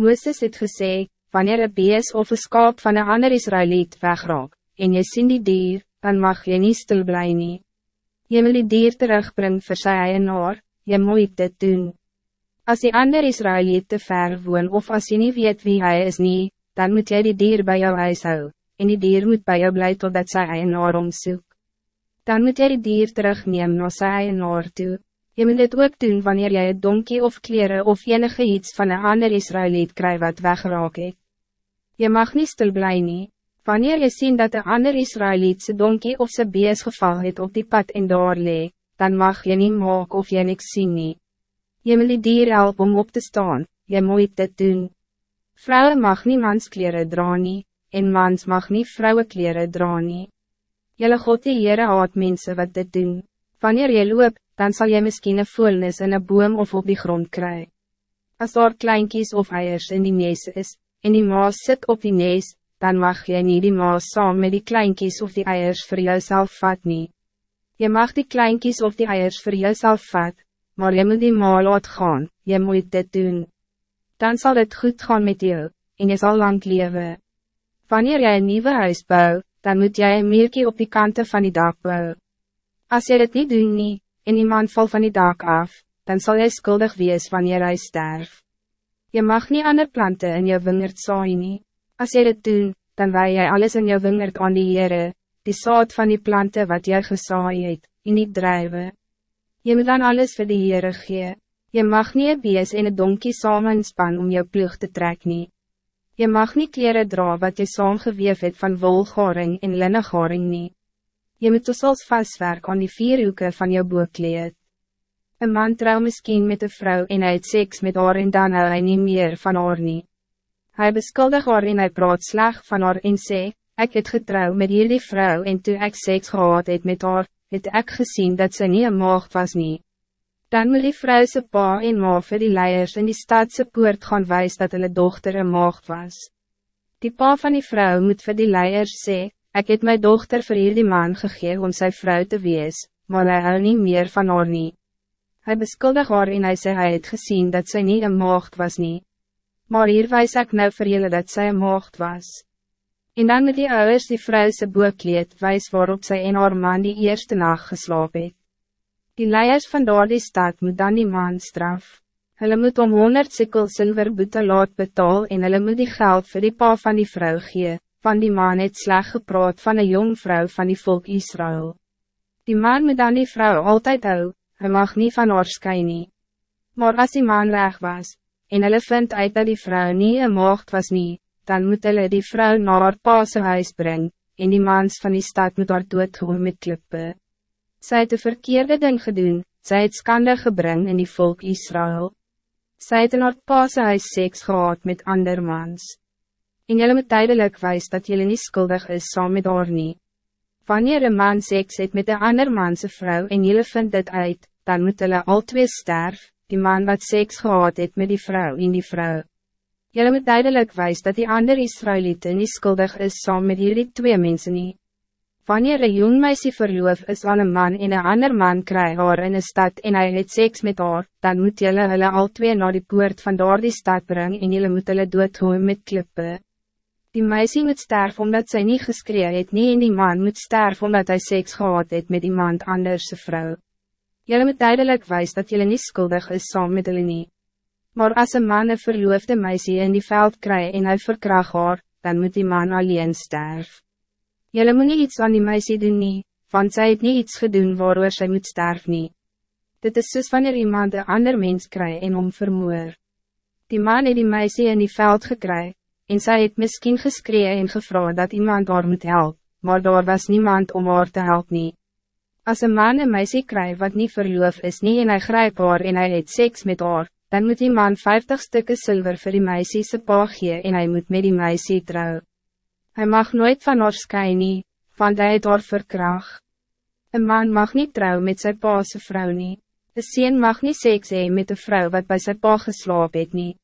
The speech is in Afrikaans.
Mooses het gesê, wanneer een bees of een skaap van een ander Israëliet wegraak, en je sien die dier, dan mag je niet stil blij nie. Je wil die dier terugbrengen vir sy eienaar, je moet dit doen. Als die ander Israëliet te ver woon of als je niet weet wie hij is nie, dan moet jy die dier bij jou huis hou, en die dier moet bij jou blij totdat sy eienaar omsoek. Dan moet jy die dier terugneem na sy eienaar toe. Je moet dit ook doen wanneer jij het donkie of kleren of enige iets van een ander Israëliet krijgt wat wegraak het. Je mag niet stil blij nie. Wanneer je ziet dat een ander Israëlietse donkie of zijn bees geval het op die pad en daar lee, dan mag je niet maak of je niks zien nie. Je moet die dier helpen om op te staan, je moet dit doen. Vrouwen mag niet manskleren dra nie, en mans mag niet vrouwenkleren dra nie. Jelle God die Heere haat mense wat dit doen. Wanneer je loop, dan zal je misschien een voelnis in een boom of op die grond krijgen. Als er kleinkies of eiers in die nees is, en die maas zit op die nees, dan mag je niet die maas saam met die kleinkies of die eiers voor jezelf vat nie. Je mag die kleinkies of die eiers voor jezelf vat, maar je moet die maal laat gaan, je moet dit doen. Dan zal het goed gaan met jou, en je zal lang leven. Wanneer jij een nieuwe huis bouwt, dan moet jij een meerkie op die kanten van die dak bouwen. Als je het niet doet, nie, en iemand val van die dak af, dan zal jij schuldig wees wanneer hij sterft. Je mag niet ander planten in je wingerd saai nie. Als je dit doet, dan wij jij alles in je wingerd aan die Heere, die soort van die planten wat jy gesaai het, en niet drijven. Je moet dan alles voor die Heere gee. Je mag niet een bees en een donkie samenspan om jou ploeg te trek nie. Je mag niet kleren dra wat je saamgeweef het van wolgaring en linnegaring nie. Je moet dus als vastwerk aan die vier hoeken van jou boekleed. Een man trouw misschien met een vrouw en hij het seks met haar en dan hou hy nie meer van haar nie. Hy beskuldig haar en hy praat slag van haar en sê, ek het getrouw met jullie vrouw en toe ek seks gehad het met haar, het ek gezien dat ze niet een maagd was nie. Dan moet die vrou se pa en ma vir die leiers in die stadse poort gaan wijs dat hulle dochter een maagd was. Die pa van die vrouw moet vir die leiers sê, Ik het mijn dochter voor hierdie man gegeven om zijn vrouw te wees, maar hij hou niet meer van haar nie. Hy beskuldig haar en hy sê hy het gezien dat zij niet een maagd was nie. Maar hier wijs ek nou vir julle dat zij een maagd was. En dan met die ouders die vrou se boekleed wijs waarop zij en haar man die eerste nacht geslaap het. Die leiers van daar die stad moet dan die man straf. Hulle moet om 100 sikkel silver boete laat betaal en hulle moet die geld voor die pa van die vrouw gee van die man het sleg gepraat van een jong vrouw van die volk Israël. Die man moet dan die vrouw altijd hou, hy mag niet van haar skyn nie. Maar als die man weg was, en hulle vind uit dat die vrouw niet een maagd was nie, dan moet hulle die vrouw naar haar paase huis brengen, en die mans van die stad moet haar doodgooi met klippe. Sy het de verkeerde ding gedoen, sy het skande gebring in die volk Israël. Sy het in haar paase huis seks gehad met ander mans en jullie moet tijdelijk wijs dat jullie niet schuldig is saam met haar nie. Wanneer een man seks het met een ander manse vrouw en jullie vindt dit uit, dan moet hulle al twee sterf, die man wat seks gehad het met die vrouw en die vrouw. Jullie moet tijdelijk wijs dat die ander Israëlieten niet schuldig is saam met jullie twee mensen nie. Wanneer een jong meisje verloof is aan een man en een ander man krijgt haar in een stad en hij het seks met haar, dan moet jullie hulle al twee naar die poort van daar die stad brengen en jullie moet hulle doodgooi met klippe. Die meisje moet sterven omdat zij niet geskree het nie en die man moet sterven omdat hij seks gehad het met iemand anderse vrouw. Jullie moet duidelijk wijs dat jullie niet schuldig is saam met hulle nie. Maar als een man een verloofde meisje in die veld krijgt en hij verkracht haar, dan moet die man alleen sterven. Jullie moet niet iets aan die meisje doen nie, want zij het niet iets gedaan waarover zij moet sterven nie. Dit is soos wanneer iemand een ander mens krijgt en om vermoor. Die man het die meisje in die veld gekry, en zij het misschien geskree en gevra dat iemand haar moet helpen, maar daar was niemand om haar te helpen. nie. As een man een meisje krijgt wat niet verloof is nie en hy grijp haar en hij het seks met haar, dan moet die man 50 stukken zilver voor die meisje se pa gee en hij moet met die meisje trouw. Hij mag nooit van haar skyn nie, want hy het haar verkracht. Een man mag niet trouw met zijn pa se vrou nie. Een sien mag niet seks hee met een vrouw wat bij zijn pa geslaap het nie.